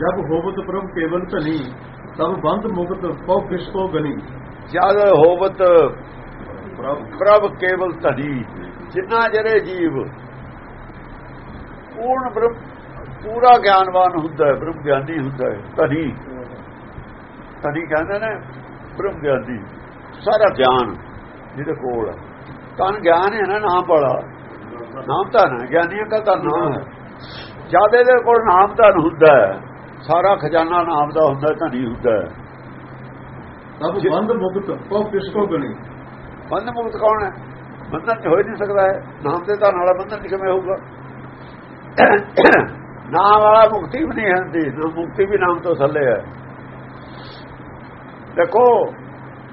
ਜਬ ਹੋਵਤ ਪ੍ਰਭ ਕੇਵਲ ਧਨੀ ਤਬ ਬੰਦ ਮੁਕਤ ਪਉ ਕਿਸ ਕੋ ਗਨੀ। ਜਦ ਹੋਵਤ ਪ੍ਰਭ ਕੇਵਲ ਧਨੀ ਜਿੰਨਾ ਜਰੇ ਜੀਵ ਪੂਰਨ ਬ੍ਰਹਮ ਪੂਰਾ ਗਿਆਨਵਾਨ ਹੁੰਦਾ ਹੈ ਬ੍ਰਹਮ ਗਿਆਨੀ ਹੁੰਦਾ ਹੈ ਧਨੀ। ਧਨੀ ਕਹਿੰਦੇ ਨੇ ਬ੍ਰਹਮ ਗਿਆਨੀ ਸਾਰਾ ਗਿਆਨ ਜਿਹਦੇ ਕੋਲ ਹੈ। ਤਾਂ ਗਿਆਨ ਹੈ ਨਾ ਨਾਮ ਵਾਲਾ। ਨਾਮ ਤਾਂ ਨਾ ਗਿਆਨੀਆਂ ਦਾ ਤਾਂ ਨਾਮ ਹੈ। ਜਦ ਇਹਦੇ ਕੋਲ ਨਾਮ ਤਾਂ ਹੁੰਦਾ ਹੈ ਸਾਰਾ ਖਜ਼ਾਨਾ ਨਾਮ ਦਾ ਹੁੰਦਾ ਧਨੀ ਹੁੰਦਾ। ਤਬ ਬੰਦ ਮੁਕਤ ਪਉ ਕਿਸ ਕੋ ਗਨੀ ਬੰਧ ਮੁਕਤ ਕੌਣ ਹੈ? ਬੰਧਨ ਹੋ ਨਹੀਂ ਸਕਦਾ ਹੈ। ਨਾਮ ਦੇ ਤਾਂ ਨਾਲਾ ਬੰਧਨ ਕਿਵੇਂ ਹੋਊਗਾ? ਨਾਮ ਵਾਲਾ ਮੁਕਤੀ ਵੀ ਨਹੀਂ ਹੁੰਦੀ ਮੁਕਤੀ ਵੀ ਨਾਮ ਤੋਂ ਥੱਲੇ ਹੈ। ਦੇਖੋ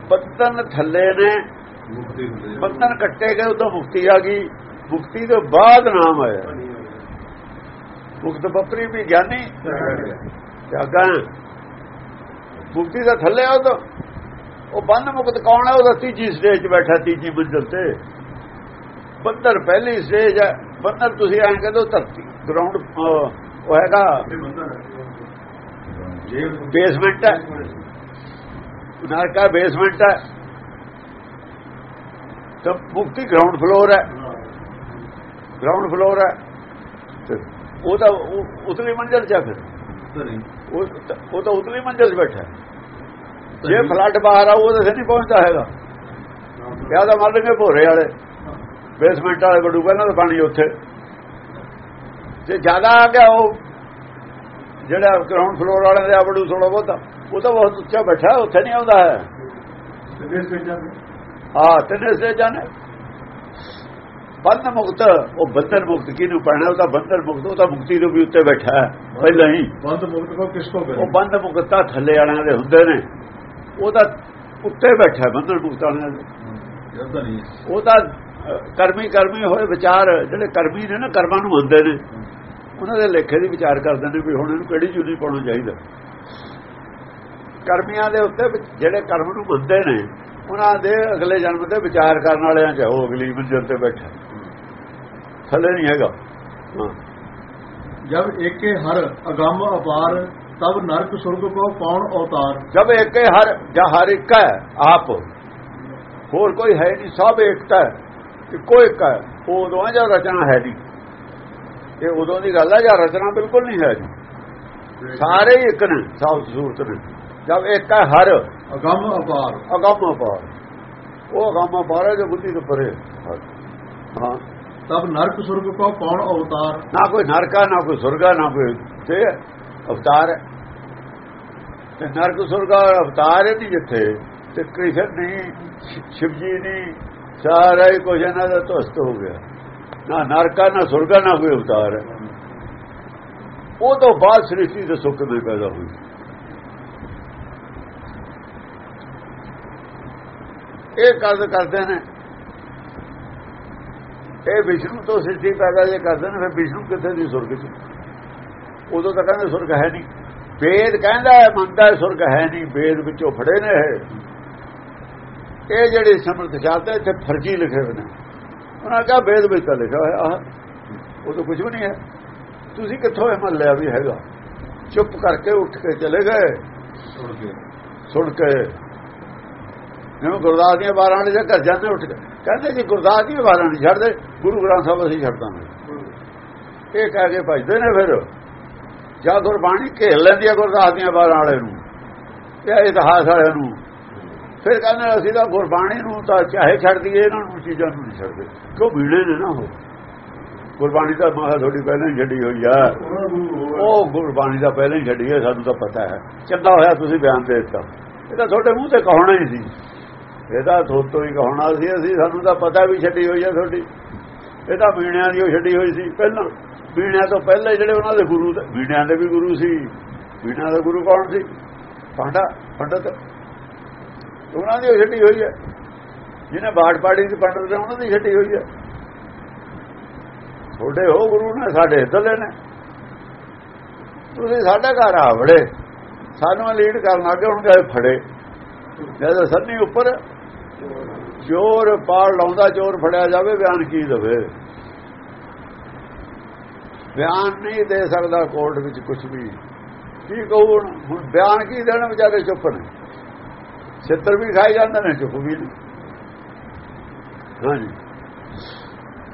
ਬੰਧਨ ਥੱਲੇ ਨੇ। ਮੁਕਤੀ ਹੁੰਦੇ ਬੰਧਨ ਕੱਟੇ ਗਏ ਉਦੋਂ ਮੁਕਤੀ ਆ ਗਈ। ਮੁਕਤੀ ਤੋਂ ਬਾਅਦ ਨਾਮ ਆਇਆ। ਮੁਕਤ ਬੱਪਰੀ ਵੀ ਗਿਆਨੀ। ਜਾਗਾ ਮੁਕਤੀ ਦਾ ਥੱਲੇ ਆ ਉਦੋਂ ਉਹ ਬੰਧ ਮੁਕਤ ਕੌਣ ਹੈ? ਉਹਦਾ ਤੀਜੀ ਸਟੇਜ 'ਚ ਬੈਠਾ, ਤੀਜੀ ਮੰਜ਼ਲ ਤੇ। ਬੰਧਨ ਪਹਿਲੀ ਸਟੇਜ ਹੈ। ਬੰਧਨ ਤੁਸੀਂ ਐਂ ਕਹਿੰਦੇ ਧਰਤੀ ਗਰਾਊਂਡ ਉਹ ਹੈਗਾ। ਬੇਸਮੈਂਟ ਹੈ। ਨਰਕਾ ਬੇਸਮੈਂਟ ਹੈ। ਤਾਂ ਮੁਕਤੀ ਗਰਾਊਂਡ ਫਲੋਰ ਹੈ। ਗਰਾਊਂਡ ਫਲੋਰ ਹੈ। ਉਹ ਤਾਂ ਉਤਲੀ ਮੰਜ਼ਲ 'ਚ ਹੈ ਫਿਰ। ਉਹ ਤਾਂ- ਉਤਲੀ ਮੰਜ਼ਲ 'ਚ ਬੈਠਾ। ਹੈ ਜੇ ਫਲੱਡ ਬਾਹਰ ਆਊ ਉਹ ਤਾਂ ਨਹੀਂ ਪਹੁੰਚਦਾ ਹੈਗਾ। ਕਿਆ ਤਾਂ ਮਰ ਲਗੇ ਭੋਰੇ ਵਾਲੇ। ਬੇਸਮੈਂਟ ਵਾਲੇ ਬੜੂ ਪਹਿਲਾਂ ਤਾਂ ਪਾਣੀ ਉੱਥੇ। ਜੇ ਜ਼ਿਆਦਾ ਆ ਗਿਆ ਉਹ ਜਿਹੜਾ ਗਰਾਊਂਡ ਫਲੋਰ ਵਾਲੇ ਦੇ ਆਬੜੂ ਥੋੜਾ ਬਹੁਤਾ ਉਹ ਤਾਂ ਬਹੁਤ ਉੱਚਾ ਬੈਠਾ ਉੱਥੇ ਨਹੀਂ ਆਉਂਦਾ ਹੈ। ਹਾਂ ਤਿੰਨੇ ਸਟੇਜਾਂ ਨੇ। ਬੰਧ ਮੁਕਤ ਉਹ ਬੰਧਨ ਮੁਕਤ ਕਿਹਨੂੰ ਪੈਣਾ? ਉਹ ਤਾਂ ਬੰਧਨ ਮੁਕਤ ਉਹ ਤਾਂ ਮੁਕਤੀ ਤੋਂ ਵੀ ਉੱਤੇ ਬੈਠਾ ਹੈ ਪਹਿਲਾਂ ਹੀ। ਬੰਦ ਮੁਕਤ ਪਉ ਕਿਸ ਕੋ ਉਹ ਬੰਧ ਮੁਕਤ ਤਾਂ ਥੱਲੇ ਵਾਲਿਆਂ ਦੇ ਹੁੰਦੇ ਨੇ। ਉਹ ਤਾਂ ਉੱਤੇ ਬੈਠਾ ਬੰਧਨ ਮੁਕਤ ਵਾਲਿਆਂ ਦੇ। ਜਦ ਧਨੀ ਉਹ ਤਾਂ ਅ, ਕਰਮੀ ਕਰਮੀ ਹੋਏ ਵਿਚਾਰ ਜਿਹੜੇ ਕਰਮੀ ਨੇ ਨਾ ਕਰਮਾਂ ਨੂੰ ਮੰਨਦੇ ਨੇ। ਉਹਨਾਂ ਦੇ ਲੇਖੇ ਦੀ ਵਿਚਾਰ ਕਰਦੇ ਨੇ ਵੀ ਹੁਣ ਇਹਨੂੰ ਕਿਹੜੀ ਜੁਨੀ ਪਾਉਣਾ ਚਾਹੀਦਾ? ਕਰਮੀਆਂ ਦੇ ਉੱਤੇ ਜਿਹੜੇ ਕਰਮ ਨੂੰ ਮੰਨਦੇ ਨੇ ਉਹਨਾਂ ਦੇ ਅਗਲੇ ਜਨਮ ਤੇ ਵਿਚਾਰ ਕਰਨ ਵਾਲਿਆਂ ਚ ਉਹ ਅਗਲੀ ਮੰਜ਼ਿਲ ਤੇ ਬੈਠਾ। ਥੱਲੇ ਨਹੀਂ ਹੈਗਾ। ਹਾਂ। ਜਬ ਏਕੇ ਹਰ ਅਗੰਮ ਅਪਾਰ ਤਬ ਨਰਕ ਸੁਰਗ ਕੋ ਕੌਣ ਅਵਤਾਰ। ਜਬ ਇੱਕ ਹਰ ਜਾਂ ਹਰ ਇੱਕ ਹੈ ਆਪ ਹੋਰ ਕੋਈ ਹੈ ਨਹੀਂ ਸਭ ਏਕਤਾ ਹੈ। ਇੱਕੋ ਇੱਕ ਹੈ। ਉਹ ਉਦੋਂ ਹੈ ਜਦ ਰਚਨਾ ਹੈ ਨਹੀਂ। ਇਹ ਉਦੋਂ ਦੀ ਗੱਲ ਹੈ ਜਾਂ ਰਚਨਾ ਬਿਲਕੁਲ ਨਹੀਂ ਹੈ ਜੀ। ਸਾਰੇ ਹੀ ਇੱਕ ਨੇ ਸਭ ਸੂਰਤ ਨੇ। ਜਦ ਇੱਕ ਹੈ ਹਰ ਅਗੰਮ ਅਪਾਰ। ਅਗੰਮ ਅਪਾਰ। ਉਹ ਅਗੰਮ ਅਪਾਰ ਹੈ ਜੋ ਬੁੱਧੀ ਤੋਂ ਪਰੇ। ਹਾਂ। ਤਬ ਨਰਕ ਸੁਰਗ ਕੋ ਕੌਣ ਅਵਤਾਰ? ਨਾ ਕੋਈ ਨਰਕਾ ਨਾ ਕੋਈ ਸੁਰਗਾ ਨਾ ਕੋਈ ਤੇ ਅਵਤਾਰ ਹੈ। ਤੇ ਨਰਕ ਸੁਰਗਾ ਅਵਤਾਰ ਹੈ ਨਹੀਂ ਜਿੱਥੇ। ਤੇ ਕ੍ਰਿਸ਼ਨ ਨਹੀਂ ਸ਼ਿਵ ਜੀ ਨਹੀਂ ਸਾਰਾ ਹੀ ਕੁਝ ਇਹਨਾਂ ਦਾ ਧੁਸਤ ਹੋ ਗਿਆ। ਨਾ ਨਰਕਾ ਨਾ ਸੁਰਗਾ ਨਾ ਕੋਈ ਅਵਤਾਰ ਹੈ। ਉਹ ਤੋਂ ਬਾਅਦ ਸ੍ਰਿਸ਼ਟੀ ਦੇ ਸੁੱਖ ਦੇ ਪੈਦਾ ਹੋਈ। ਇਹ ਕਰਦ ਕਰਦੇ ਨੇ? ਇਹ ਵਿਸ਼ਨੂੰ ਤੋਂ ਸ੍ਰਿਸ਼ਟੀ ਪੈਦਾ ਜੇ ਕਰਦੇ ਨੇ ਫਿਰ ਵਿਸ਼ਨੂੰ ਕਿੱਥੇ ਦੀ ਸੁਰਗ ਚ? ਉਦੋਂ ਤਾਂ ਕਹਿੰਦੇ ਸੁਰਗ ਹੈ ਨਹੀਂ। ਵੇਦ ਕਹਿੰਦਾ ਹੈ ਮੰਨਦਾ ਸੁਰਗ ਹੈ ਨਹੀਂ। ਵੇਦ ਵਿੱਚੋਂ ਫੜੇ ਨੇ ਇਹ। ਜਿਹੜੇ ਸਮਰਥ ਚਾਹਤੇ ਇੱਥੇ ਫਰਜੀ ਲਿਖੇ ਹੋਏ ਨੇ। ਉਹਨਾਂ ਕਹਾ ਵੇਦ ਵਿੱਚ ਤਾਂ ਲਿਖਿਆ ਹੋਇਆ ਆਹ ਉਹ ਤਾਂ ਕੁਝ ਵੀ ਨਹੀਂ ਹੈ। ਤੁਸੀਂ ਕਿੱਥੋਂ ਇਹ ਮੰਨ ਲਿਆ ਵੀ ਹੈਗਾ? ਚੁੱਪ ਕਰਕੇ ਉੱਠ ਕੇ ਚਲੇ ਗਏ। ਸੁਣ ਕੇ ਸੁਣ ਕੇ ਜਿਵੇਂ ਗੁਰਦਾਸ ਦੀਆਂ ਬਾਰਾਂ ਵਾਲੇ ਦੇ ਘਰ ਜਾਂਦੇ ਉੱਠ ਕੇ। ਕਹਿੰਦੇ ਜੀ ਗੁਰਦਾਸ ਦੀਆਂ ਬਾਰਾਂ ਨਹੀਂ ਛੱਡਦੇ ਗੁਰੂ ਗ੍ਰੰਥ ਸਾਹਿਬ ਅਸੀਂ ਛੱਡ ਦਾਂਗੇ। ਇਹ ਕਹਿ ਕੇ ਭਜਦੇ ਨੇ ਫਿਰ। ਜਾਂ ਗੁਰਬਾਣੀ ਘੇਰ ਲੈਂਦੀ ਆ ਗੁਰਦਾਸ ਦੀਆਂ ਬਾਰਾਂ ਵਾਲੇ ਨੂੰ ਇਹ ਇਤਿਹਾਸ ਵਾਲਿਆਂ ਨੂੰ। ਫਿਰ ਕਹਿੰਦੇ ਅਸੀਂ ਤਾਂ ਗੁਰਬਾਣੀ ਨੂੰ ਤਾਂ ਚਾਹੇ ਛੱਡ ਦਈਏ ਇਹਨਾਂ ਨੂੰ ਚੀਜ਼ਾਂ ਨੂੰ ਨਹੀਂ ਛੱਡਦੇ। ਕਿਉਂ ਭੀੜੇ ਨੇ ਨਾ ਉਹ? ਗੁਰਬਾਣੀ ਤਾਂ ਮਾਹ ਥੋੜੀ ਪਹਿਲਾਂ ਹੀ ਛੱਡੀ ਹੋਈ ਆ। ਉਹ ਗੁਰਬਾਣੀ ਦਾ ਪਹਿਲਾਂ ਹੀ ਛੱਡੀ ਹੈ ਸਾਨੂੰ ਤਾਂ ਪਤਾ ਹੈ। ਚੰਗਾ ਹੋਇਆ ਤੁਸੀਂ ਬਿਆਨ ਦੇ ਦਿੱਤਾ। ਇਹ ਤਾਂ ਤੁਹਾਡੇ ਮੂੰਹ ਤੇ ਕਹਣਾ ਹੀ ਸੀ। ਇਹਦਾ ਥੋਤੋਂ ਹੀ ਕਹਣਾ ਸੀ, ਅਸੀਂ, ਸਾਨੂੰ ਤਾਂ ਪਤਾ ਵੀ ਛੱਡੀ ਹੋਈ ਹੈ ਤੁਹਾਡੀ। ਇਹ ਤਾਂ ਬੀਣਿਆਂ ਦੀ ਉਹ ਛੱਡੀ ਹੋਈ ਸੀ ਪਹਿਲਾਂ। ਬੀਣਿਆਂ ਤੋਂ ਪਹਿਲਾਂ ਜਿਹੜੇ ਉਹਨਾਂ ਦੇ ਗੁਰੂ ਬੀਣਿਆਂ ਦੇ ਵੀ ਗੁਰੂ ਸੀ। ਬੀੜਿਆਂ ਦਾ ਗੁਰੂ ਕੌਣ ਸੀ? ਪਾਂਡਾ ਪੰਡਤ। ਉਹਨਾਂ ਦੀ ਉਹ ਛੱਡੀ ਹੋਈ ਹੈ ਜਿਹਨੇ ਬਾੜ ਪਾੜੀ ਦੀ ਪੰਡਤ ਨੇ, ਉਹਨਾਂ ਦੀ ਛੱਡੀ ਹੋਈ ਹੈ ਤੁਹਾਡੇ ਹੋ ਗੁਰੂ ਨੇ, ਸਾਡੇ ਇੱਧਰਲੇ ਨੇ। ਤੁਸੀਂ ਸਾਡਾ ਘਰ ਆ ਵੜੇ। ਸਾਨੂੰ ਲੀਡ ਕਰਨ ਲੱਗੇ ਹੁਣ ਗਏ ਫੜੇ। ਜਦੋਂ ਸੰਨੀ ਉੱਪਰ ਜੋਰ ਪਾੜ ਲਾਉਂਦਾ ਜੋਰ ਫੜਿਆ ਜਾਵੇ ਬਿਆਨ ਕੀ ਦਵੇ? ਬਿਆਨ ਨਹੀਂ ਦੇ ਸਕਦਾ ਕੋਰਟ ਵਿੱਚ ਕੁਝ ਵੀ। ਕੀ ਕਹੂ ਹੁਣ? ਬਿਆਨ ਕੀ ਦੇਣ ਵਿਚਾਰੇ ਚੁੱਪ ਨੇ? ਛੇਤਰ ਵੀ ਖਾਈ ਜਾਂਦੇ ਨੇ ਚੁੱਪ ਵੀ ਨਹੀਂ ਹਾਂਜੀ।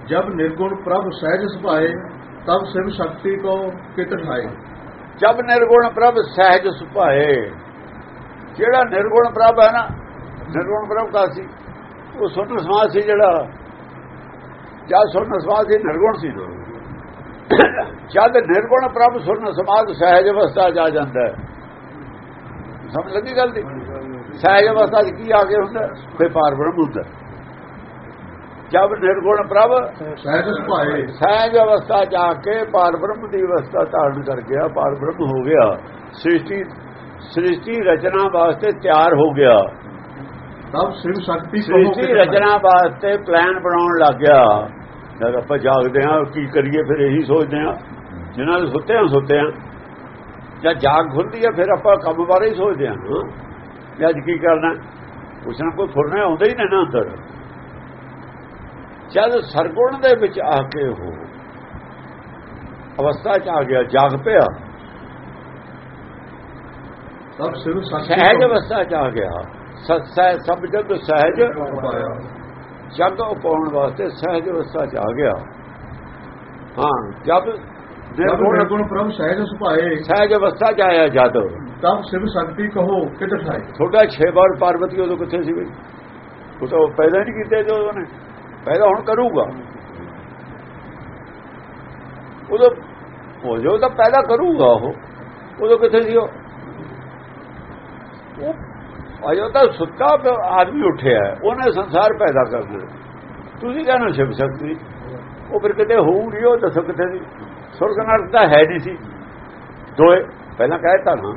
ਜਦ ਨਿਰਗੁਣ ਪ੍ਰਭ ਸਹਿਜ ਸੁਭਾਏ ਤਬ ਸਿਵ ਸ਼ਕਤੀ ਕੋ ਕਿਤ ਠਾਏ। ਜਦ ਨਿਰਗੁਣ ਪ੍ਰਭ ਸਹਿਜ ਸੁਭਾਏ ਜਿਹੜਾ ਨਿਰਗੁਣ ਪ੍ਰਭ ਹੈ ਨਾ ਨਿਰਗੁਣ ਬ੍ਰਹਮ ਦਾ ਸੀ ਉਹ ਸੁਣ ਸਮਾਜ ਸੀ ਜਿਹੜਾ ਜਦ ਸੁਣ ਸਮਾਜ ਸੀ ਨਿਰਗੁਣ ਸੀ ਜਦ। ਨਿਰਗੁਣ ਪ੍ਰਭ ਸੁਣ ਸਮਾਜ ਸਹਿਜ ਅਵਸਥਾ ਜਾ ਜਾਂਦਾ ਸਮਝ ਲੱਗੀ ਗੱਲ ਦੀ? ਸਹਿਜ ਅਵਸਥਾ ਕੀ ਆ ਕੇ ਹੁੰਦਾ? ਕੋਈ ਪਾਰ ਬ੍ਰਹਮ ਹੁੰਦਾ। ਜਦ ਨਿਰਗੁਣ ਪ੍ਰਭ ਸਹਿਜ ਸੁਭਾਏ। ਸਹਿਜ ਅਵਸਥਾ ਜਾ ਕੇ ਪਾਰ ਬ੍ਰਹਮ ਦੀ ਅਵਸਥਾ ਧਾਰਨ ਕਰ ਗਿਆ ਪਾਰ ਬ੍ਰਹਮ ਹੋ ਗਿਆ। ਸ੍ਰਿਸ਼ਟੀ ਸ੍ਰਿਸ਼ਟੀ ਰਚਨਾ ਵਾਸਤੇ ਤਿਆਰ ਹੋ ਗਿਆ। ਸਭ ਸਿਰ ਸ਼ਕਤੀ ਸ੍ਰਿਸ਼ਟੀ ਰਚਨਾ ਵਾਸਤੇ ਪਲਾਨ ਬਣਾਉਣ ਲੱਗਿਆ ਜਦ ਆਪਾਂ ਜਾਗਦੇ ਆ ਕੀ ਕਰੀਏ ਫਿਰ ਇਹੀ ਸੋਚਦੇ ਆ ਜਿਨ੍ਹਾਂ ਦੇ ਸੁੱਤੇ ਆ ਸੁੱਤੇ ਆ ਜਾਂ ਜਾਗ ਖੁੱਲਦੀ ਆ ਫਿਰ ਆਪਾਂ ਕੰਮ ਬਾਰੇ ਹੀ ਸੋਚਦੇ ਆ ਹਾਂ। ਅੱਜ ਕੀ ਕਰਨਾ ਕੁਛ ਨਾ ਕੋਈ ਫੁਰਨਾ ਆਉਂਦਾ ਹੀ ਨਾ ਅੰਦਰ। ਜਦ ਸਰਗੁਣ ਦੇ ਵਿੱਚ ਆ ਕੇ ਹੋ ਅਵਸਥਾ ਚ ਆ ਗਿਆ ਜਾਗ ਪਿਆ। ਸਭ ਸਿਰ ਸਹਿਜ ਅਵਸਥਾ ਚ ਆ ਗਿਆ। ਸਹਿ ਸਭ ਜਗ ਸਹਿਜ। ਜਗ ਉਪਾਉਣ ਵਾਸਤੇ ਸਹਿਜ ਅਵਸਥਾ ਚ ਆ ਗਿਆ। ਹਾਂ ਜਦ ਗੁਣ ਗੁਣ ਪ੍ਰਭ ਸਹਿਜ ਸੁਭਾਏ ਸਹਿਜ ਅਵਸਥਾ ਚ ਆਇਆ ਜਦ। ਤਬ ਸਿਵ ਸ਼ਕਤੀ ਕਹੋ ਕਿਤੇ ਠਾਈ ਥੋੜਾ 6 ਵਾਰ ਪਾਰਵਤੀ ਉਦੋਂ ਕਿੱਥੇ ਸੀ ਬਈ? ਉਹ ਤਾਂ ਪਹਿਲਾਂ ਨਹੀਂ ਕੀਤੇ ਜੋ ਉਹਨੇ। ਪਹਿਲਾਂ ਹੁਣ ਕਰੂਗਾ। ਉਦੋਂ ਹੋ ਜੋ ਤਾਂ ਪੈਦਾ ਕਰੂਗਾ ਉਹ। ਉਦੋਂ ਕਿੱਥੇ ਸੀ ਉਹ ਅਜੋ ਤਾਂ ਸੁੱਤਾ ਆਦਮੀ ਉੱਠਿਆ ਉਹਨੇ ਸੰਸਾਰ ਪੈਦਾ ਕਰ ਦਿੱਤਾ ਤੁਸੀਂ ਕਹਿੰਦੇ ਸ਼ਿਵ ਸ਼ਕਤੀ? ਉਹ ਫਿਰ ਕਿਤੇ ਹੋਊਗੀ ਉਹ ਦੱਸੋ ਕਿਤੇ ਦੀ ਸੁਰਗ ਨਰਕ ਤਾਂ ਹੈ ਨਹੀਂ ਸੀ। ਦੋਏ ਪਹਿਲਾਂ ਕਹਿਤਾ ਨਾ।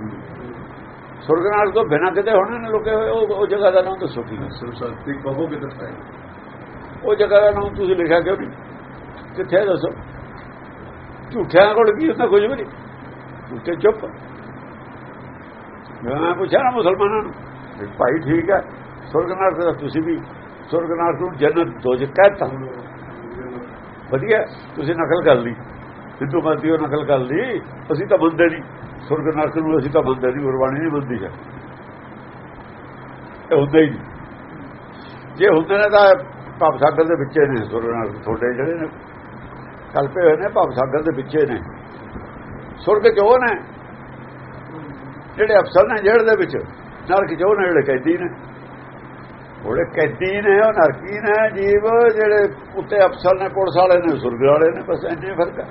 ਸੁਰਗ ਨਾਲ ਤੋਂ ਬਿਨਾਂ ਕਿਤੇ ਹੋਣੇ ਨੇ ਲੁਕੇ ਹੋਏ ਉਹ ਜਗ੍ਹਾ ਦਾ ਨਾਮ ਦੱਸੋ ਕੀ ਸ਼ਿਵ ਸ਼ਕਤੀ ਕਹੋ ਕਿਤੇ ਹੈ। ਉਹ ਜਗ੍ਹਾ ਦਾ ਨਾਮ ਤੁਸੀਂ ਲਿਖਿਆ ਕਿਉਂ ਨਹੀਂ ਕਿੱਥੇ ਦੱਸੋ? ਝੂਠਿਆਂ ਕੋਲ ਕੀ ਹੁੰਦਾ ਕੁਝ ਵੀ ਨਹੀਂ ਉੱਤੇ ਚੁੱਪ। ਮੈਂ ਪੁੱਛਿਆ ਮੁਸਲਮਾਨਾਂ ਨੂੰ ਭਾਈ ਠੀਕ ਹੈ ਸੁਰਗ ਨਰਕ ਦਾ ਤੁਸੀਂ ਵੀ ਸੁਰਗ ਨਰਕ ਨੂੰ ਜੰਨਤ ਦੋਜਖ ਕਹਿਤਾ ਵਧੀਆ, ਤੁਸੀਂ ਨਕਲ ਕਰ ਲਈ। ਸਿੱਧੂ ਮੰਦੀ ਉਹ ਨਕਲ ਕਰ ਲਈ, ਅਸੀਂ ਤਾਂ ਮੰਨਦੇ ਨਹੀਂ। ਸੁਰਗ ਨਰਕ ਨੂੰ ਅਸੀਂ ਤਾਂ ਮੰਨਦੇ ਨਹੀਂ, ਗੁਰਬਾਣੀ ਨਹੀਂ ਮੰਨਦੀ ਹੈ। ਇਹ ਹੁੰਦਾ ਹੀ ਜੇ ਹੁੰਦੇ ਨੇ ਤਾਂ ਭਵ ਸਾਗਰ ਦੇ ਵਿੱਚੇ ਨੇ ਸੁਰਗ ਨਰਕ ਤੁਹਾਡੇ ਜਿਹੜੇ ਨੇ ਕਲਪੇ ਹੋਏ ਨੇ, ਭਵ ਸਾਗਰ ਦੇ ਵਿੱਚੇ ਨੇ। ਸੁਰਗ ਚ ਨੇ, ਜਿਹੜੇ ਅਫਸਰ ਨੇ ਜੇਲ੍ਹ ਦੇ ਵਿੱਚ। ਨਰਕ ਚ ਉਹ ਨੇ ਜਿਹੜੇ ਕੈਦੀ ਨੇ। ਉਹਦੇ ਕੈਦੀ ਨੇ, ਉਹ ਨਰਕੀ ਨੇ, ਜੀਵ, ਜਿਹੜੇ ਉੱਤੇ ਅਫਸਰ ਨੇ, ਪੁਲਿਸ ਵਾਲੇ ਨੇ, ਸੁਰਗ ਵਾਲੇ ਨੇ, ਬਸ ਇੰਨੇ ਫ਼ਰਕ ਹੈ।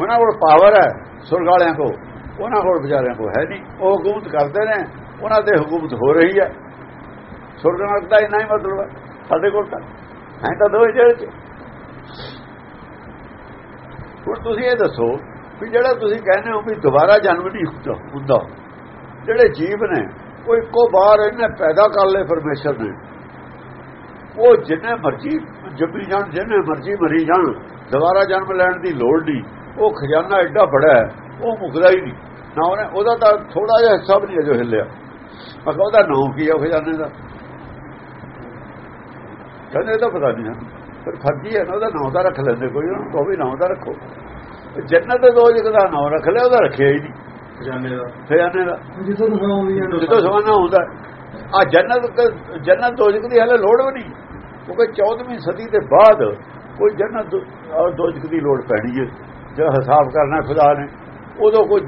ਉਹਨਾਂ ਕੋਲ ਪਾਵਰ ਹੈ, ਸੁਰਗ ਵਾਲਿਆਂ ਕੋਲ। ਉਹਨਾਂ ਕੋਲ ਵਿਚਾਰਿਆਂ ਕੋਲ ਹੈ ਨਹੀਂ। ਉਹ ਹਕੂਮਤ ਕਰਦੇ ਨੇ, ਉਹਨਾਂ ਤੇ ਹਕੂਮਤ ਹੋ ਰਹੀ ਹੈ। ਸੁਰਗ ਨਰਕ ਦਾ ਇੰਨਾ ਹੀ ਮਤਲਬ ਹੈ, ਸਾਡੇ ਕੋਲ ਤਾਂ ਹੈ ਤਾਂ ਦੋ ਜੇਲ੍ਹ ਚ। ਹੁਣ ਤੁਸੀਂ ਇਹ ਦੱਸੋ ਵੀ ਜਿਹੜਾ ਤੁਸੀਂ ਕਹਿੰਦੇ ਹੋ ਵੀ ਦੁਬਾਰਾ ਜਨਮ ਨਹੀਂ ਹੁੰਦਾ ਜਿਹੜੇ ਜੀਵ ਨੇ, ਉਹ ਇੱਕੋ ਵਾਰ ਇਹਨੇ ਪੈਦਾ ਕਰ ਲਏ ਪਰਮੇਸ਼ਰ ਨੇ। ਉਹ ਜਿੰਨੇ ਮਰਜ਼ੀ ਜੱਬੀ ਜਾਣ, ਜਿੰਨੇ ਮਰਜ਼ੀ ਮਰੀ ਜਾਣ, ਦੁਬਾਰਾ ਜਨਮ ਲੈਣ ਦੀ ਲੋੜ ਨਹੀਂ। ਉਹ ਖਜ਼ਾਨਾ ਐਡਾ ਬੜਾ ਹੈ, ਉਹ ਮੁਕਦਾ ਹੀ ਨਹੀਂ। ਨਾ ਉਹਨੇ, ਉਹਦਾ ਤਾਂ ਥੋੜਾ ਜਿਹਾ ਹਿੱਸਾ ਵੀ ਨਹੀਂ ਅਜੋ ਹਿੱਲਿਆ। ਮੈਂ ਕਿਹਾ ਉਹਦਾ ਨਾਂ ਕੀ ਹੈ ਖਜ਼ਾਨੇ ਦਾ? ਕਹਿੰਦੇ ਇਹ ਤਾਂ ਪਤਾ ਨਹੀਂ ਸਾਨੂੰ ਪਰ ਫਰਜ਼ੀ ਹੈ ਨਾ, ਉਹਦਾ ਨਾਂ ਤਾਂ ਰੱਖ ਲੈਂਦੇ ਕੋਈ, ਉਹਨੂੰ ਕਹੋ ਵੀ ਨਾਂ ਤਾਂ ਰੱਖੋ। ਜੰਨਤ ਦੇ ਦੋਜਕ ਦਾ ਨਾਮ ਰੱਖ ਲਿਆ ਉਹਦਾ ਰੱਖਿਆ ਹੀ ਨਹੀਂ। ਖਜ਼ਾਨੇ ਦਾ। ਖਜ਼ਾਨੇ ਦਾ। ਆ। ਜੰਨਤ ਜੰਨਤ ਦੋਜਕ ਦੀ ਹਲੇ ਲੋੜ ਵੀ ਨਹੀਂ। ਕਿਉਂਕਿ 14ਵੀਂ ਸਦੀ ਦੇ ਬਾਅਦ ਕੋਈ ਜੰਨਤ ਔਰ ਦੋਜਕ ਦੀ ਲੋੜ ਪੈਣੀ ਹੈ। ਜੇ ਹਿਸਾਬ ਕਰਨਾ ਖੁਦਾ ਨੇ ਉਦੋਂ ਕੋਈ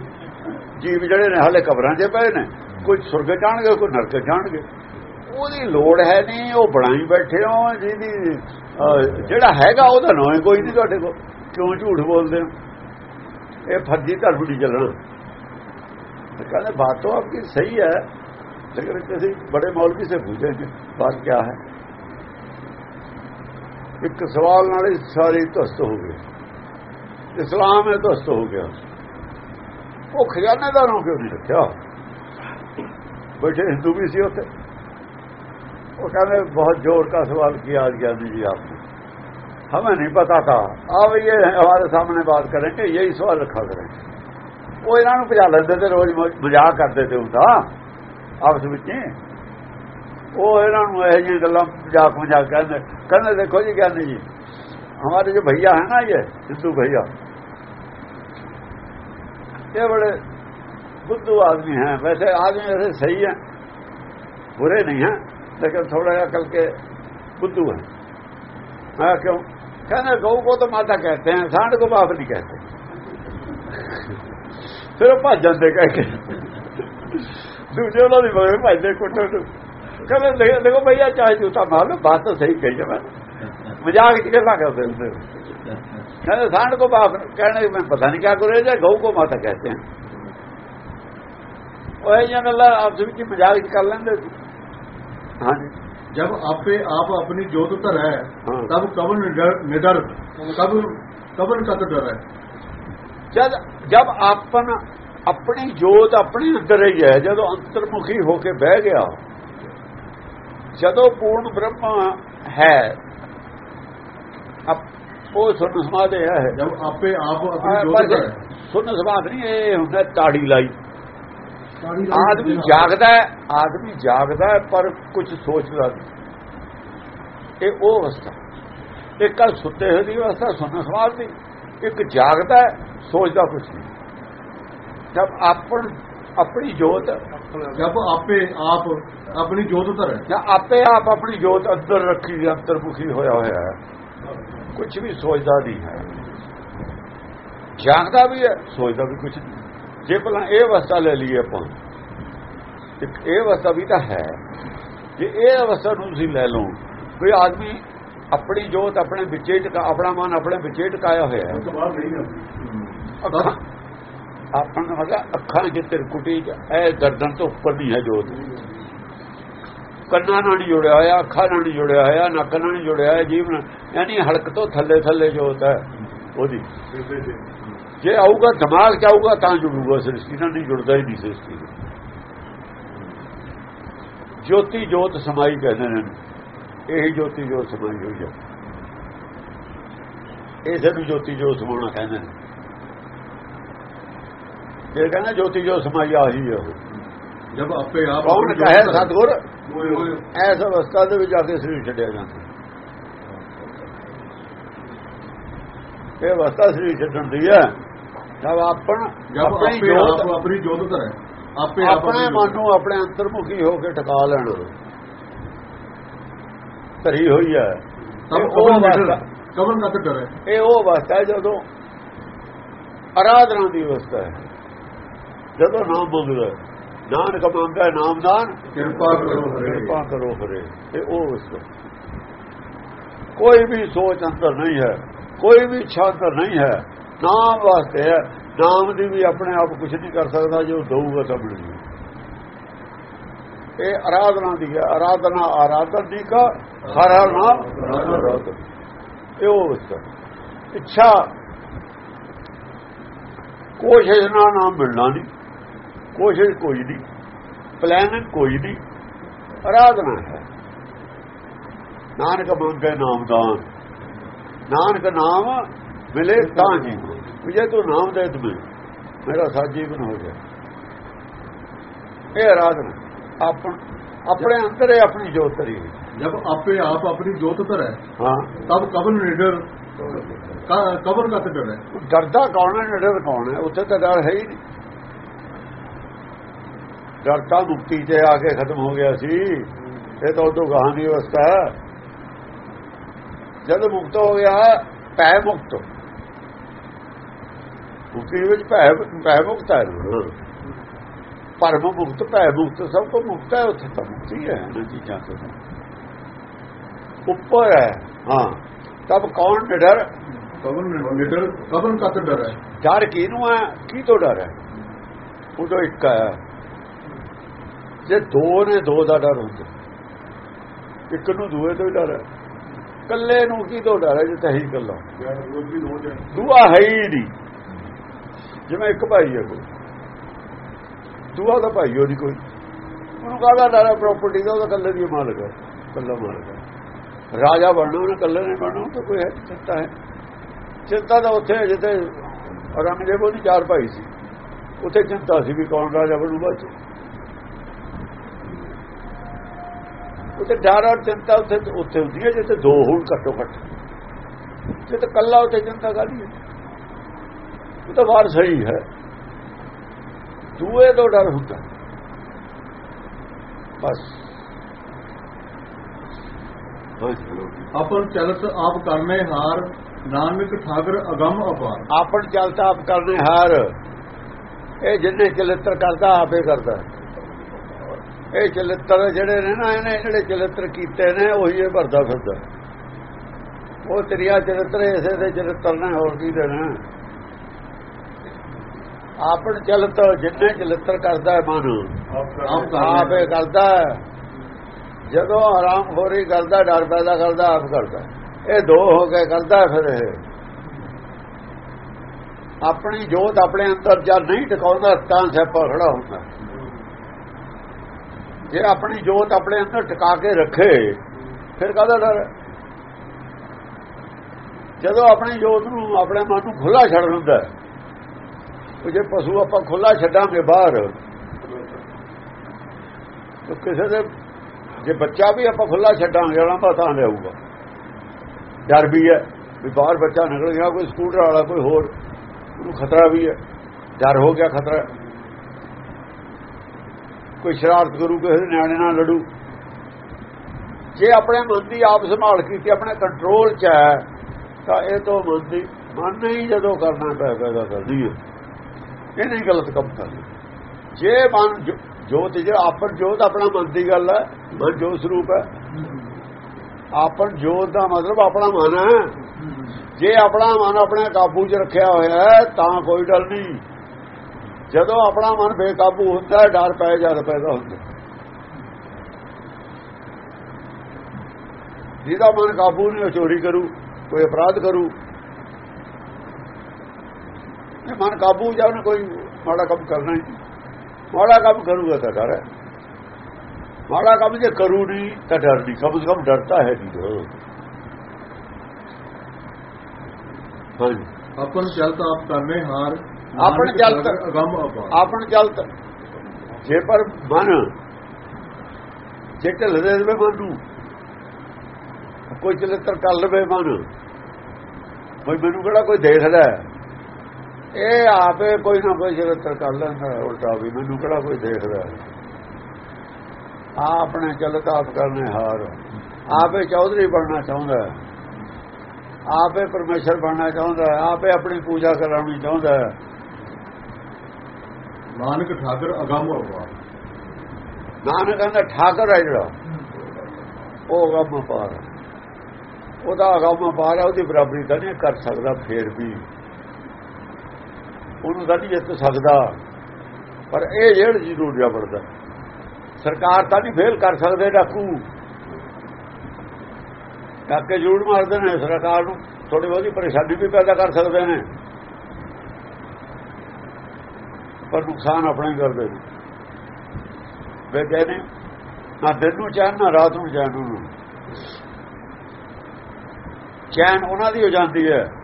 ਜੀਵ ਜਿਹੜੇ ਨੇ ਹਲੇ ਕਬਰਾਂ 'ਚ ਪਏ ਨੇ ਕੋਈ ਸੁਰਗ ਜਾਣਗੇ ਕੋਈ ਨਰਕ ਜਾਣਗੇ। ਉਹਦੀ ਲੋੜ ਹੈ ਨਹੀਂ ਉਹ ਬਣਾਈ ਬੈਠੇ ਹੋ ਜਿਹਦੀ ਜਿਹੜਾ ਹੈਗਾ ਉਹਦਾ ਨਾਂ ਕੋਈ ਨਹੀਂ ਤੁਹਾਡੇ ਕੋਲ। ਕਿਉਂ ਝੂਠ ਬੋਲਦੇ ਹੋ? ਇਹ ਫਰਜ਼ੀ ਧਰਮ ਨਹੀਂ ਚੱਲਣਾ तो कहने बात तो आपकी सही है लेकिन किसी बड़े मौलवी से पूछेंगे बात क्या है एक सवाल नाले सारी ध्वस्त हो गई इस्लाम है ध्वस्त हो गया वो खजानेदारों क्यों नहीं रखा बैठे हिंदू भी सी होते वो कहने बहुत जोर का सवाल किया आज ज्ञानी जी आपने हमें नहीं पता था। अब ये हमारे सामने बात करेंगे यही सवाल रखा करें। वो इन्होंने भजा लेते थे, रोज मज़ाक करते थे उनका, आपस ਵਿੱਚ वो इन्हों यह मज़ाक मज़ाक कहते कहते देखो जी कहने जी। हमारे जो भैया है ना ये सिद्धू भैया, ये बड़े बुद्धू आदमी हैं। वैसे आदमी वैसे सही हैं, बुरे नहीं हैं, लेकिन थोड़ा कल के बुद्धू हैं, हाँ, क्यों? कहने, गौ को तो माता कहते हैं, सांड को बाप नहीं कहते। फिर भज जाते कह के। दूजे उन्होंने मगर भजते कुटो कहते देखो भैया, चाहे जूता मार लो, बात तो सही कही मैं मज़ाक गला करते उनसे। कहते सांड को बाप कहने, मैं पता नहीं क्या करे जाए गऊ को माता कहते हैं। और आप सभी की मज़ाक कर लेंगे। हाँ जी। ਜਦ ਆਪੇ ਆਪ ਆਪਣੀ ਜੋਤ ਧਰ ਹੈ। ਤਬ ਕਵਨ ਨਿਡਰ ਕਬ ਕਵਨ ਕਤ ਡਰ? ਹੈ ਜਦ ਜਬ ਆਪਨ ਆਪਣੀ ਜੋਤ ਆਪਣੀ ਅੰਦਰ ਹੀ ਹੈ ਜਦੋਂ ਅੰਤਰਮੁਖੀ ਹੋ ਕੇ ਬਹਿ ਗਿਆ ਜਦੋਂ ਪੂਰਨ ਬ੍ਰਹਮ ਹੈ ਉਹ ਸੁਣ ਸਮਾਧਿਆ ਹੈ। ਜਦ ਆਪੇ ਆਪ ਆਪਣੀ ਜੋਤ ਧਰ। ਸੁਣ ਸਮਾਧ ਨਹੀਂ ਇਹ ਹੁੰਦਾ ਤਾੜੀ ਲਾਈ। ਆਦਮੀ ਜਾਗਦਾ ਹੈ ਆਦਮੀ ਜਾਗਦਾ ਹੈ ਪਰ ਕੁਝ ਸੋਚਦਾ ਨਹੀਂ। ਇਹ ਉਹ ਅਵਸਥਾ। ਇਹ ਕੱਲ ਸੁੱਤੇ ਹੋਏ ਦੀ ਅਵਸਥਾ ਸੁਣਨ ਖਵਾਲ ਦੀ। ਇੱਕ ਜਾਗਦਾ ਹੈ ਸੋਚਦਾ ਕੁਝ ਨਹੀਂ। ਜਦ ਆਪਣ ਆਪਣੀ ਜੋਤ ਜਦ ਆਪੇ ਆਪ ਆਪਣੀ ਜੋਤ ਧਰੇ ਜਦ ਆਪੇ ਆਪ ਆਪਣੀ ਜੋਤ ਅੰਦਰ ਰੱਖੀ ਅੰਤਰਮੁਖੀ ਹੋਇਆ ਹੋਇਆ ਹੈ। ਕੁਝ ਵੀ ਸੋਚਦਾ ਨਹੀਂ ਹੈ। ਜਾਗਦਾ ਵੀ ਹੈ ਸੋਚਦਾ ਵੀ ਕੁਝ ਨਹੀਂ। ਜੇ ਭਲਾ ਇਹ ਅਵਸਥਾ ਲੈ ਲਈਏ ਆਪਾਂ ਇੱਕ ਇਹ ਅਵਸਥਾ ਵੀ ਤਾਂ ਹੈ। ਜੇ ਇਹ ਅਵਸਥਾ ਨੂੰ ਤੁਸੀਂ ਲੈ ਲਓ ਕੋਈ ਆਦਮੀ ਆਪਣੀ ਜੋਤ ਆਪਣੇ ਵਿੱਚੇ ਟਿਕਾ ਆਪਣਾ ਮਨ ਆਪਣੇ ਵਿੱਚੇ ਟਿਕਾਇਆ ਹੋਇਆ ਹੈ। ਆਪਣ ਮਤਲਬ ਅੱਖਾਂ ਦੇ ਤਿਰਕੁਟੀ ਚ ਇਹ ਗਰਦਨ ਤੋਂ ਉੱਪਰ ਨਹੀਂ ਹੈ ਜੋਤ। ਕੰਨਾਂ ਨਾਲ ਨਹੀਂ ਜੁੜਿਆ ਹੋਇਆ ਅੱਖਾਂ ਨਾਲ ਨਹੀਂ ਜੁੜਿਆ ਹੋਇਆ ਨੱਕ ਨਾਲ ਨਹੀਂ ਜੁੜਿਆ ਹੋਇਆ ਜੀਵ ਨਾਲ ਯਾਨੀ ਹਲਕ ਤੋਂ ਥੱਲੇ ਥੱਲੇ ਜੋਤ ਹੈ ਉਹਦੀ। ਜੇ ਆਊਗਾ ਦਿਮਾਗ ਚ ਆਊਗਾ ਤਾਂ ਜੁੜੂਗਾ ਸ੍ਰਿਸ਼ਟੀ ਨਾਲ ਨਹੀਂ ਜੁੜਦਾ ਹੀ ਨਹੀਂ ਸ੍ਰਿਸ਼ਟੀ ਜੋਤੀ ਜੋਤ ਸਮਾਈ ਕਹਿੰਦੇ ਨੇ ਇਹ ਜੋਤੀ ਜੋਤ ਸਮਾਈ ਹੋਈ ਹੈ ਇਹ ਸਾਨੂੰ ਜੋਤੀ ਜੋਤ ਸਮਾਉਣਾ ਕਹਿੰਦੇ ਨੇ। ਜੇ ਕਹਿੰਦਾ ਜੋਤੀ ਜੋਤ ਸਮਾਈ ਆਹੀ ਹੈ ਜਦ ਆਪੇ ਆਪ ਕੌਣ ਕਹੇ ਸਤਗੁਰ? ਐਸ ਅਵਸਥਾ ਦੇ ਵਿੱਚ ਆ ਕੇ ਸਰੀਰ ਛੱਡਿਆ ਜਾਂਦਾ। ਇਹ ਅਵਸਥਾ ਸਰੀਰ ਛੱਡਣ ਦੀ ਹੈ ਜਦ ਆਪਣ ਆਪਣੀ ਜੋਤ ਆਪਣੀ ਜੋਤ ਧਰੈ। ਆਪੇ ਆਪਣੇ ਮਨ ਨੂੰ ਆਪਣੇ ਅੰਤਰਮੁਖੀ ਹੋ ਕੇ ਟਿਕਾ ਲੈਣਾ ਧਰੀ ਹੋਈ ਹੈ। ਤਬ ਕਬਰ ਨਾ ਡਰੇ ਇਹ ਉਹ ਅਵਸਥਾ ਹੈ ਜਦੋਂ ਆਰਾਧਨਾ ਦੀ ਅਵਸਥਾ ਹੈ। ਜਦੋਂ ਨਾਮ ਮੰਗਦਾ ਨਾਮ ਕਮਾਉਂਦਾ ਨਾਮਦਾਨ ਕਿਰਪਾ ਕਰੋ ਕਿਰਪਾ ਕਰੋ ਹਰੇ। ਇਹ ਉਹ ਅਵਸਥਾ ਕੋਈ ਵੀ ਸੋਚ ਅੰਦਰ ਨਹੀਂ ਹੈ। ਕੋਈ ਵੀ ਇੱਛਾ ਨਹੀਂ ਹੈ। ਨਾਮ ਵਾਸਤੇ ਹੈ। ਨਾਮ ਦੀ ਵੀ ਆਪਣੇ ਆਪ ਕੁਝ ਨਹੀਂ ਕਰ ਸਕਦਾ, ਜੋ ਦਊਗਾ ਤਾਂ ਮਿਲ। ਇਹ ਆਰਾਧਨਾ ਦੀ ਹੈ। ਆਰਾਧਨਾ ਆਰਾਧਨ ਦੀ ਕਾ, ਹਰ ਹਰ ਨਾਮ ਇਹ ਉਹ ਇੱਛਾ। ਕੋਸ਼ਿਸ਼ ਨਾਲ ਨਾਮ ਮਿਲਣਾ ਨਹੀਂ। ਕੋਸ਼ਿਸ਼ ਕੋਈ ਨਹੀਂ। ਪਲਾਨ ਕੋਈ ਨਹੀਂ। ਆਰਾਧਨਾ ਹੈ। ਨਾਨਕ ਮੰਗੇ ਨਾਮਦਾਨ ਨਾਨਕ ਨਾਮ ਮਿਲੇ ਤਾਂ ਹੀ। ਜੇ ਤੂੰ ਨਾਮ ਦੇ ਤਮੇ ਮੇਰਾ ਸਾਜ ਜੀਵਨ ਹੋ ਗਿਆ ਇਹ ਆਰਾਧਨ ਆਪਣ ਆਪਣੇ ਅੰਦਰ ਹੈ ਆਪਣੀ ਜੋਤ ਤਰੀ ਜਦ ਆਪੇ ਆਪ ਆਪਣੀ ਜੋਤ ਤਰ ਹੈ। ਹਾਂ ਤਬ ਕਬਰ ਨਿਡਰ ਕਬਰ ਕਾ ਤੇ ਡਰ ਡਰਦਾ ਕੌਣ ਹੈ ਨਿਡਰ ਕੌਣ ਹੈ? ਉੱਥੇ ਤਾਂ ਡਰ ਹੈ ਹੀ ਨਹੀਂ। ਡਰ ਤਾਂ ਮੁਕਤੀ ਤੇ ਆ ਕੇ ਖਤਮ ਹੋ ਗਿਆ ਸੀ। ਇਹ ਤਾਂ ਉਦੋਂ ਗਾਹਾਂ ਵਸਤਾ ਜਦ ਮੁਕਤ ਹੋ ਗਿਆ ਪੈ ਮੁਕਤ। ਮੁਕਤੀ ਵਿੱਚ ਭੈ ਭੈ ਮੁਕਤ ਹੈ। ਪਰਮ ਮੁਕਤ ਭੈ ਮੁਕਤ ਸਭ ਤੋਂ ਮੁਕਤ ਹੈ ਉੱਥੇ ਤਾਂ ਮੁਕਤੀ ਹੈ ਇਹਨਾਂ ਚੀਜ਼ਾਂ ਤੋਂ ਉੱਪਰ ਹੈ ਹਾਂ। ਤਬ ਕੌਣ ਡਰ ਕਵਨ ਡਰ ਕਵਨ ਕਤ ਡਰ ਹੈ? ਡਰ ਕਿਹਨੂੰ ਹੈ? ਕੀ ਤੋਂ ਡਰ ਹੈ? ਉਦੋਂ ਇੱਕ ਹੈ। ਜੇ ਦੋ ਨੇ ਦੋ ਦਾ ਡਰ ਹੁੰਦਾ। ਇੱਕ ਨੂੰ ਦੂਏ ਤੋਂ ਡਰ ਹੈ। ਕੱਲੇ ਨੂੰ ਕੀ ਤੋਂ ਡਰ ਹੈ ਜੇ ਤਾਂ ਹੀ ਕੱਲਾ ਦੂਆ ਹੈ ਹੀ ਨਹੀਂ। ਜਿਵੇਂ ਇੱਕ ਭਾਈ ਹੈ ਕੋਈ ਦੂਆ ਦਾ ਭਾਈ ਉਹ ਨਹੀਂ ਕੋਈ। ਉਹਨੂੰ ਕਾਹਦਾ ਡਰ ਪ੍ਰਾਪਰਟੀ ਦਾ, ਉਹਦਾ ਕੱਲੇ ਦੀ ਮਾਲਕ ਹੈ ਕੱਲਾ ਮਾਲਕ ਹੈ ਰਾਜਾ ਬਣਨਾ, ਉਹਨੇ ਕੱਲੇ ਨਹੀਂ ਬਣਨਾ ਤਾਂ ਕੋਈ ਹੈ, ਚਿੰਤਾ ਹੈ। ਚਿੰਤਾ ਤਾਂ ਉੱਥੇ ਹੈ ਜਿੱਥੇ ਔਰੰਗਜ਼ੇਬ ਉਹਦੀ ਚਾਰ ਭਾਈ ਸੀ। ਉੱਥੇ ਚਿੰਤਾ ਸੀ ਵੀ ਕੌਣ ਰਾਜਾ ਬਣੂਗਾ ਚ ਉੱਥੇ ਡਰ ਔਰ ਚਿੰਤਾ ਉੱਥੇ ਉੱਥੇ ਹੁੰਦੀ ਹੈ ਜਿੱਥੇ ਦੋ ਹੋਣ ਘੱਟੋ ਘੱਟ। ਜੇ ਤਾਂ ਕੱਲਾ ਉੱਥੇ ਚਿੰਤਾ ਕਾਹਦੀ ਹੈ। ਉਹ ਤਾਂ ਵਾਰ ਸਹੀ ਹੈ। ਦੂਏ ਤੋਂ ਡਰ ਹੁੰਦਾ। ਬਸ। ਆਪਨ ਚਲਤ ਆਪ ਕਰਨੇ ਹਾਰ ਨਾਨਕ ਠਾਗਰ ਅਗੰਮ ਅਪਾਰ। ਆਪਣ ਚਲਤਾ ਆਪ ਕਰਨੇ ਹਾਰ ਇਹ ਜਿੰਨੇ ਚਲਿੱਤਰ ਕਰਦਾ ਆਪੇ ਕਰਦਾ। ਇਹ ਚਲਿੱਤਰ ਜਿਹੜੇ ਨੇ ਨਾ ਇਹਨੇ ਜਿਹੜੇ ਚਲਿੱਤਰ ਕੀਤੇ ਨੇ ਉਹੀ ਇਹ ਭਰਦਾ ਫਿਰਦਾ। ਉਹ ਤੇਰੀਆ ਚਰਿੱਤਰ ਇਸੇ ਦੇ ਚਰਿੱਤਰ ਨੇ ਹੋਰ ਕੀ ਦੇਣਾ। ਆਪਣ ਚਲਤ ਜਿੰਨੇ ਚਲਿੱਤਰ ਕਰਦਾ ਹੈ ਮਨ ਆਪ ਆਪੇ ਕਰਦਾ ਹੈ। ਜਦੋਂ ਆਰਾਮ ਖੋਰੀ ਕਰਦਾ ਡਰ ਪੈਦਾ ਕਰਦਾ ਆਪ ਕਰਦਾ ਇਹ ਦੋ ਹੋ ਕੇ ਕਰਦਾ ਫਿਰ ਇਹ ਆਪਣੀ ਜੋਤ ਆਪਣੇ ਅੰਦਰ ਜਦ ਨਹੀਂ ਟਿਕਾਉਂਦਾ ਤਾਂ ਸਿਆਪਾ ਖੜਾ ਹੁੰਦਾ ਜੇ ਆਪਣੀ ਜੋਤ ਆਪਣੇ ਅੰਦਰ ਟਿਕਾ ਕੇ ਰੱਖੇ ਫਿਰ ਕਾਹਦਾ ਡਰ ਹੈ? ਜਦੋਂ ਆਪਣੀ ਜੋਤ ਨੂੰ ਆਪਣੇ ਮਨ ਨੂੰ ਖੁੱਲਾ ਛੱਡ ਦਿੰਦਾ ਹੈ, ਉਹ ਜੇ ਪਸ਼ੂ ਆਪਾਂ ਖੁੱਲਾ ਛੱਡਾਂਗੇ ਬਾਹਰ, ਤਾਂ ਕਿਸੇ ਦੇ ਜੇ ਬੱਚਾ ਵੀ ਆਪਾਂ ਖੁੱਲਾ ਛੱਡਾਂਗੇ, ਉਹਨਾਂ ਦਾ ਤਾਂ ਲਿਆਊਗਾ। ਡਰ ਵੀ ਹੈ ਵੀ ਬਾਹਰ ਬੱਚਾ ਨਿਕਲ ਗਿਆ, ਕੋਈ ਸਕੂਟਰ ਵਾਲਾ, ਕੋਈ ਹੋਰ, ਉਹਨੂੰ ਖਤਰਾ ਵੀ ਹੈ। ਡਰ ਹੋ ਗਿਆ ਖਤਰਾ। ਕੋਈ ਸ਼ਰਾਰਤ ਕਰੂ, ਕਿਸੇ ਦੇ ਨਿਆਣੇ ਨਾਲ ਲੜੂ। ਜੇ ਆਪਣੇ ਮਨ ਦੀ ਆਪ ਸੰਭਾਲ ਕੀਤੀ, ਆਪਣੇ ਕੰਟਰੋਲ 'ਚ ਹੈ, ਤਾਂ ਇਹ ਤੋਂ ਮਨ ਦੀ ਮਨ ਨਹੀਂ ਜਦੋਂ ਕਰਨਾ ਪੈ ਪੈਦਾ ਕਰਦੀ ਹੈ। ਇਹ ਨਹੀਂ ਗਲਤ ਕੰਮ ਕਰਦੀ ਜੇ ਮਨ ਜੋਤ ਜੇ ਆਪਨ ਜੋਤ ਆਪਣਾ ਮਨ ਦੀ ਗੱਲ ਹੈ, ਮਨ ਜੋਤ ਸਰੂਪ ਹੈ। ਆਪਨ ਜੋਤ ਦਾ ਮਤਲਬ ਆਪਣਾ ਮਨ ਹੈ। ਜੇ ਆਪਣਾ ਮਨ ਆਪਣੇ ਕਾਬੂ 'ਚ ਰੱਖਿਆ ਹੋਇਆ ਹੈ, ਤਾਂ ਕੋਈ ਡਰ ਨਹੀਂ। ਜਦੋਂ ਆਪਣਾ ਮਨ ਬੇਕਾਬੂ ਹੁੰਦਾ ਹੈ, ਡਰ ਪੈ ਜਦ ਪੈਦਾ ਹੁੰਦਾ। ਜਿਹਦਾ ਮਨ ਕਾਬੂ ਨਹੀਂ, ਉਹ ਚੋਰੀ ਕਰੂ, ਕੋਈ ਅਪਰਾਧ ਕਰੂ। ਇਹ ਮਨ ਕਾਬੂ ਜਾ ਉਹਨੇ ਕੋਈ ਮਾੜਾ ਕੰਮ ਕਰਨਾ ਹੀ ਨਹੀਂ। ਮਾੜਾ ਕੰਮ ਕਰੂਗਾ ਤਾਂ ਡਰ ਹੈ। ਮਾੜਾ ਕੰਮ ਜੇ ਕਰੂ ਨਹੀਂ ਤਾਂ ਡਰ ਨਹੀਂ। ਕਮ ਸੇ ਕਮ ਡਰਤਾ ਹੈ ਜੀ ਹਾਂਜੀ। ਆਪਨ ਚਲਤ ਆਪ ਕਰਨੇ ਹਾਰ। ਆਪਨ ਨਾਨਕ ਚਲਤ- ਆਪਣ ਚਲਤ ਜੇ ਪਰ ਮਨ ਜੇ ਢਿੱਲ ਦੇ ਦੇਵੇ ਮਨ ਨੂੰ ਕੋਈ ਚਲਿੱਤਰ ਕਰ ਲਵੇ ਮਨ। ਕੋਈ ਮੈਨੂੰ ਕਿਹੜਾ ਕੋਈ ਦੇਖਦਾ ਹੈ? ਇਹ ਆਪੇ ਕੋਈ ਨਾ ਕੋਈ ਚਲਿੱਤਰ ਕਰ ਲੈਂਦਾ ਹੈ, ਉਲਟਾ ਵੀ ਮੈਨੂੰ ਕਿਹੜਾ ਕੋਈ ਦੇਖਦਾ। ਆ ਆਪਣੇ ਚਲਤ ਆਪ ਕਰਨੇ ਹਾਰ ਆਪੇ ਚੌਧਰੀ ਬਣਨਾ ਚਾਹੁੰਦਾ। ਆਪੇ ਪਰਮੇਸ਼ਰ ਬਣਨਾ ਚਾਹੁੰਦਾ ਆਪੇ ਆਪਣੀ ਪੂਜਾ ਕਰਾਉਣੀ ਚਾਹੁੰਦਾ ਨਾਨਕ ਠਾਗਰ ਅਗੰਮ ਅਪਾਰ ਨਾਨਕ ਕਹਿੰਦਾ ਠਾਕਰ ਹੈ ਜਿਹੜਾ ਉਹ ਅਗੰਮ ਪਾਰ। ਉਹਦਾ ਅਗੰਮ ਪਾਰ ਹੈ ਉਹਦੀ ਬਰਾਬਰੀ ਤਾਂ ਨਹੀਂ ਕਰ ਸਕਦਾ ਫੇਰ ਵੀ ਉਹਨੂੰ ਤਾਂ ਨਹੀਂ ਜਿੱਤ ਸਕਦਾ। ਪਰ ਇਹ ਜਿਹੜਾ ਜ਼ਰੂਰ ਜਬਰਦਾ ਸਰਕਾਰ ਤਾਂ ਨਹੀਂ ਫੇਲ ਕਰ ਸਕਦੇ ਡਾਕੂ। ਡਾਕੇ ਜ਼ਰੂਰ ਮਾਰਦੇ ਨੇ ਸਰਕਾਰ ਨੂੰ। ਥੋੜੀ ਬਹੁਤੀ ਪਰੇਸ਼ਾਨੀ ਵੀ ਪੈਦਾ ਕਰ ਸਕਦੇ ਨੇ। ਪਰ ਨੁਕਸਾਨ ਆਪਣੇ ਕਰਦੇ ਨੇ। ਵੇ ਕਹਿੰਦੇ, ਨਾ ਦਿਨ ਨੂੰ ਚੈਨ, ਨਾ ਰਾਤ ਨੂੰ ਚੈਨ ਨੂੰ ਚੈਨ ਉਹਨਾਂ ਦੀ ਹੋ ਜਾਂਦੀ ਹੈ।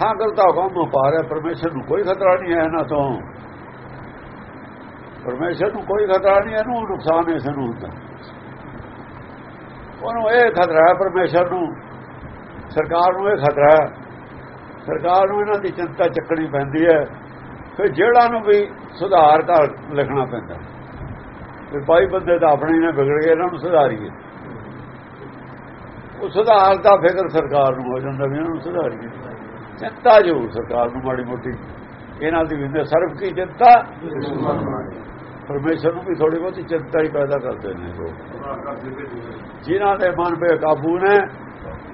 ਠਾਕਰ ਤਾਂ ਹੁਕਮ ਪਾਰ ਹੈ ਪਰਮੇਸ਼ਰ ਨੂੰ ਕੋਈ ਖਤਰਾ ਨਹੀਂ ਹੈ ਇਹਨਾਂ ਤੋਂ। ਪਰਮੇਸ਼ਰ ਨੂੰ ਕੋਈ ਖਤਰਾ ਨਹੀਂ, ਇਹਨੂੰ ਨੁਕਸਾਨ ਇਸ ਨੂੰ ਹੁੰਦਾ ਉਹਨੂੰ ਇਹ ਖਤਰਾ ਹੈ, ਪਰਮੇਸ਼ਰ ਨੂੰ, ਸਰਕਾਰ ਨੂੰ ਇਹ ਖਤਰਾ ਹੈ। ਸਰਕਾਰ ਨੂੰ ਇਹਨਾਂ ਦੀ ਚਿੰਤਾ ਚੱਕਣੀ ਪੈਂਦੀ ਹੈ, ਫਿਰ ਜਿਹੜਾ ਨੂੰ ਵੀ ਸੁਧਾਰ ਕਰ ਲਿਖਣਾ ਪੈਂਦਾ। ਫਿਰ ਭਾਈ ਬੰਦੇ ਤਾਂ ਆਪਣੇ ਨੇ, ਵਿਗੜ ਗਏ, ਇਹਨਾਂ ਨੂੰ ਸੁਧਾਰੀਏ। ਉਹ ਸੁਧਾਰ ਦਾ ਫਿਕਰ ਸਰਕਾਰ ਨੂੰ ਹੋ ਜਾਂਦਾ ਵੀ ਇਹਨਾਂ ਨੂੰ ਸੁਧਾਰੀਏ। ਚਿੰਤਾ ਜੋ ਸਰਕਾਰ ਨੂੰ ਮਾੜੀ ਮੋਟੀ। ਇਹਨਾਂ ਦੀ ਵੀ ਸਰਬ ਕੀ ਚਿੰਤਾ? ਪਰਮੇਸ਼ਰ ਨੂੰ ਵੀ ਥੋੜੀ ਬਹੁਤੀ ਚਿੰਤਾ ਹੀ ਪੈਦਾ ਕਰਦੇ ਨੇ ਲੋਕ। ਜਿਨ੍ਹਾਂ ਦੇ ਮਨ ਬੇਕਾਬੂ ਨੇ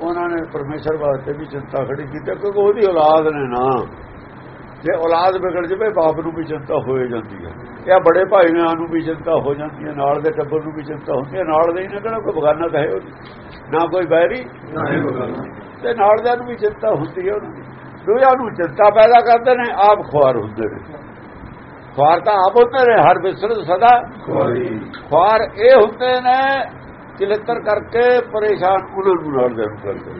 ਉਹਨਾਂ ਨੇ ਪਰਮੇਸ਼ਰ ਵਾਸਤੇ ਵੀ ਚਿੰਤਾ ਖੜੀ ਕੀਤੀ ਕਿਉਂਕਿ ਉਹਦੀ ਔਲਾਦ ਨੇ ਨਾ। ਜੇ ਔਲਾਦ ਵਿਗੜ ਜਵੇ ਬਾਪ ਨੂੰ ਵੀ ਚਿੰਤਾ ਹੋਏ ਜਾਂਦੀ ਹੈ। ਇਹ ਬੜੇ ਭਾਈਆਂ ਨੂੰ ਵੀ ਚਿੰਤਾ ਹੋ ਜਾਂਦੀ ਹੈ ਨਾਲ ਦੇ ਟੱਬਰ ਨੂੰ ਵੀ ਚਿੰਤਾ ਹੁੰਦੀ ਹੈ। ਨਾਲ ਦੇ ਹੀ ਨਾ ਕਿਹੜਾ ਕੋਈ ਬਗਾਨਾ ਤਾਂ ਹੈ। ਨਾ ਕੋਈ ਬੈਰੀ? ਤੇ ਨਾਲ ਦੇ ਨੂੰ ਵੀ ਚਿੰਤਾ ਹੁੰਦੀ ਹੈ ਉਹਨਾਂ। ਦੀ ਦੂਜਿਆਂ ਨੂੰ ਚਿੰਤਾ ਪੈਦਾ ਕਰਦੇ ਨੇ, ਆਪ ਖੁਆਰ ਹੁੰਦੇ ਨੇ। ਖੁਆਰ ਤਾਂ ਆਪ ਹੁੰਦੇ ਨੇ, ਹਰ ਬਿਸਰਤ ਸਦਾ ਖੁਆਰ। ਇਹ ਹੁੰਦੇ ਨੇ, ਚਿਲਤਰ ਕਰਕੇ ਪਰੇਸ਼ਾਨ ਉਹਨਾਂ ਨੂੰ ਨਾਲ ਕਰਦੇ